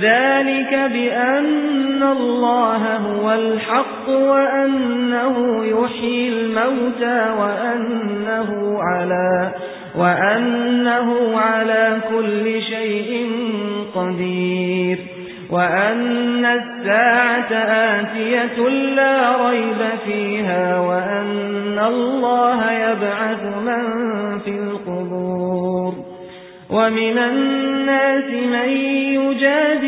ذلك بأن الله هو الحق وأنه يحيي الموتى وأنه على وأنه على كل شيء قدير وأن الساعة آتية لا ريب فيها وأن الله يبعث من في القبور ومن الناس من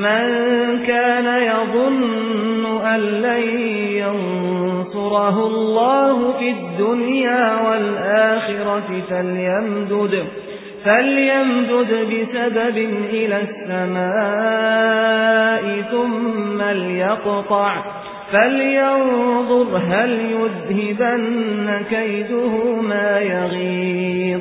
من كان يظن أن لن ينصره الله في الدنيا والآخرة فليمدد فليمدد بسبب إلى السماء ثم ليقطع فلينظر هل يذهبن كيده ما يغيظ.